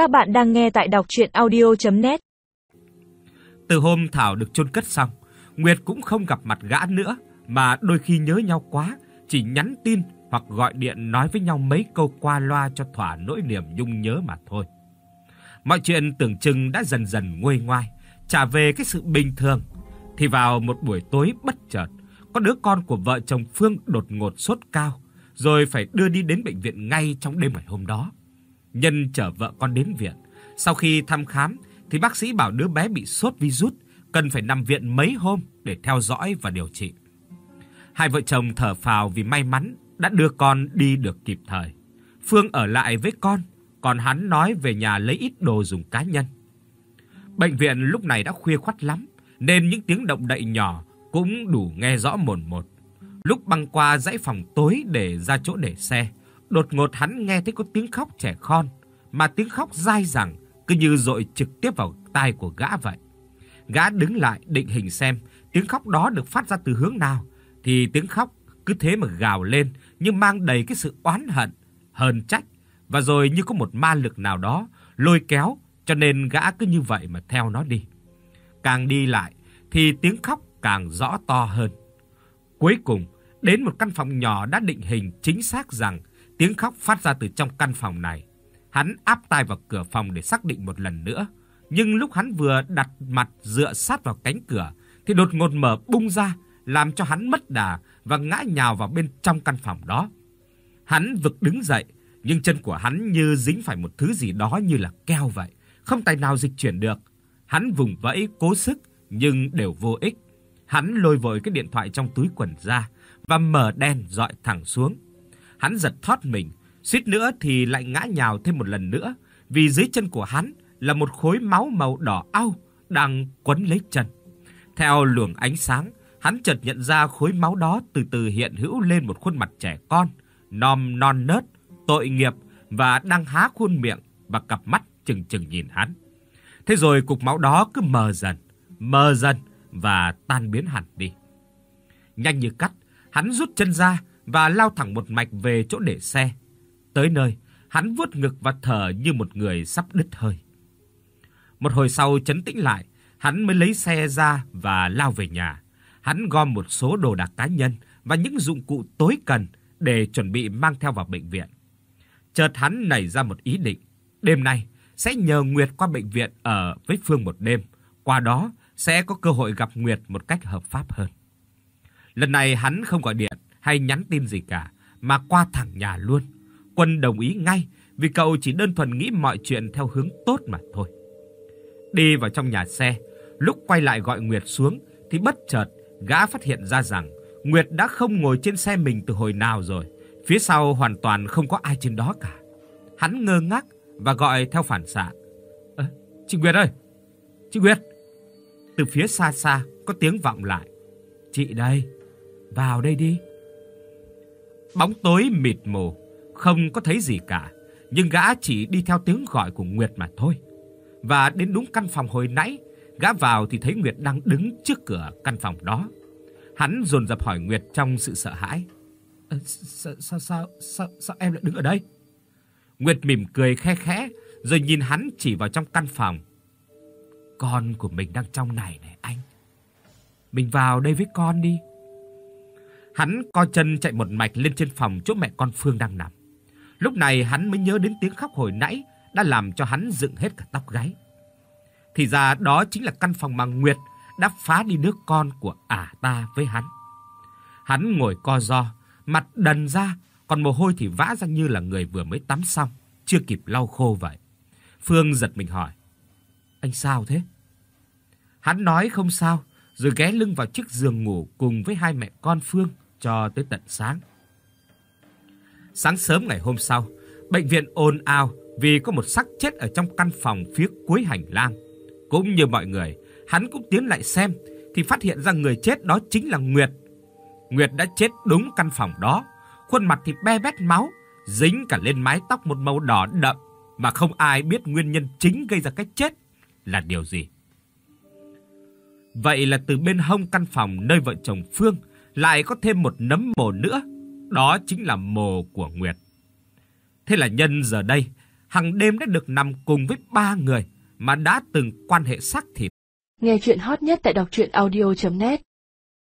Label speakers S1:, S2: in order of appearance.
S1: Các bạn đang nghe tại đọc audio net
S2: Từ hôm Thảo được chôn cất xong, Nguyệt cũng không gặp mặt gã nữa, mà đôi khi nhớ nhau quá, chỉ nhắn tin hoặc gọi điện nói với nhau mấy câu qua loa cho thỏa nỗi niềm nhung nhớ mà thôi. Mọi chuyện tưởng chừng đã dần dần nguôi ngoai, trả về cái sự bình thường, thì vào một buổi tối bất chợt, có đứa con của vợ chồng Phương đột ngột sốt cao, rồi phải đưa đi đến bệnh viện ngay trong đêm ngày hôm đó. Nhân chở vợ con đến viện, sau khi thăm khám thì bác sĩ bảo đứa bé bị sốt virus, cần phải nằm viện mấy hôm để theo dõi và điều trị. Hai vợ chồng thở phào vì may mắn đã đưa con đi được kịp thời. Phương ở lại với con, còn hắn nói về nhà lấy ít đồ dùng cá nhân. Bệnh viện lúc này đã khuya khoắt lắm, nên những tiếng động đậy nhỏ cũng đủ nghe rõ mồn một. Lúc băng qua dãy phòng tối để ra chỗ để xe, đột ngột hắn nghe thấy có tiếng khóc trẻ con, mà tiếng khóc dai dẳng cứ như dội trực tiếp vào tai của gã vậy. Gã đứng lại định hình xem tiếng khóc đó được phát ra từ hướng nào, thì tiếng khóc cứ thế mà gào lên nhưng mang đầy cái sự oán hận, hờn trách và rồi như có một ma lực nào đó lôi kéo, cho nên gã cứ như vậy mà theo nó đi. Càng đi lại thì tiếng khóc càng rõ to hơn. Cuối cùng, đến một căn phòng nhỏ đã định hình chính xác rằng tiếng khóc phát ra từ trong căn phòng này. Hắn áp tai vào cửa phòng để xác định một lần nữa, nhưng lúc hắn vừa đặt mặt dựa sát vào cánh cửa thì đột ngột mở bung ra, làm cho hắn mất đà và ngã nhào vào bên trong căn phòng đó. Hắn vực đứng dậy, nhưng chân của hắn như dính phải một thứ gì đó như là keo vậy, không tài nào dịch chuyển được. Hắn vùng vẫy cố sức nhưng đều vô ích. Hắn lôi vội cái điện thoại trong túi quần ra và mở đèn dọi thẳng xuống. Hắn giật thót mình, suýt nữa thì lại ngã nhào thêm một lần nữa, vì dưới chân của hắn là một khối máu màu đỏ au đang quấn lấy chân. Theo luồng ánh sáng, hắn chợt nhận ra khối máu đó từ từ hiện hữu lên một khuôn mặt trẻ con, non non nớt, tội nghiệp và đang há khuôn miệng và cặp mắt chừng chừng nhìn hắn. Thế rồi cục máu đó cứ mờ dần, mờ dần và tan biến hẳn đi. Nhanh như cắt, hắn rút chân ra và lao thẳng một mạch về chỗ để xe. Tới nơi, hắn vuốt ngực và thở như một người sắp đứt hơi. Một hồi sau chấn tĩnh lại, hắn mới lấy xe ra và lao về nhà. Hắn gom một số đồ đạc cá nhân và những dụng cụ tối cần để chuẩn bị mang theo vào bệnh viện. Chợt hắn nảy ra một ý định, đêm nay sẽ nhờ Nguyệt qua bệnh viện ở với Phương một đêm, qua đó sẽ có cơ hội gặp Nguyệt một cách hợp pháp hơn. Lần này hắn không gọi điện hay nhắn tin gì cả, mà qua thẳng nhà luôn. Quân đồng ý ngay vì cậu chỉ đơn thuần nghĩ mọi chuyện theo hướng tốt mà thôi. Đi vào trong nhà xe, lúc quay lại gọi Nguyệt xuống thì bất chợt gã phát hiện ra rằng Nguyệt đã không ngồi trên xe mình từ hồi nào rồi, phía sau hoàn toàn không có ai trên đó cả. Hắn ngơ ngác và gọi theo phản xạ. "Ơ, chị Nguyệt ơi. Chị Nguyệt." Từ phía xa xa có tiếng vọng lại. "Chị đây, vào đây đi." Bóng tối mịt mù, không có thấy gì cả, nhưng gã chỉ đi theo tiếng gọi của Nguyệt mà thôi. Và đến đúng căn phòng hồi nãy, gã vào thì thấy Nguyệt đang đứng trước cửa căn phòng đó. Hắn dồn dập hỏi Nguyệt trong sự sợ hãi. "Sao sao sao sao, sao em lại đứng ở đây?" Nguyệt mỉm cười khe khẽ rồi nhìn hắn chỉ vào trong căn phòng. "Con của mình đang trong này này anh. Mình vào đây với con đi." Hắn co chân chạy một mạch lên trên phòng chỗ mẹ con Phương đang nằm. Lúc này hắn mới nhớ đến tiếng khóc hồi nãy đã làm cho hắn dựng hết cả tóc gáy. Thì ra đó chính là căn phòng mà Nguyệt đã phá đi đứa con của ả ta với hắn. Hắn ngồi co ro, mặt đần ra, còn mồ hôi thì vã ra như là người vừa mới tắm xong, chưa kịp lau khô vậy. Phương giật mình hỏi: "Anh sao thế?" Hắn nói không sao, rồi ghé lưng vào chiếc giường ngủ cùng với hai mẹ con Phương cho tới tận sáng. Sáng sớm ngày hôm sau, bệnh viện ồn ào vì có một xác chết ở trong căn phòng phía cuối hành lang. Cũng như mọi người, hắn cũng tiến lại xem thì phát hiện ra người chết đó chính là Nguyệt. Nguyệt đã chết đúng căn phòng đó, khuôn mặt thì be bét máu, dính cả lên mái tóc một màu đỏ đậm mà không ai biết nguyên nhân chính gây ra cái chết là điều gì. Vậy là từ bên hông căn phòng nơi vợ chồng Phương lại có thêm một nấm mồ nữa, đó chính là mồ của Nguyệt. Thế là nhân giờ đây, hàng đêm đã được nằm cùng với ba người mà đã từng quan hệ xác thịt.
S3: Nghe chuyện hot nhất tại đọc audio net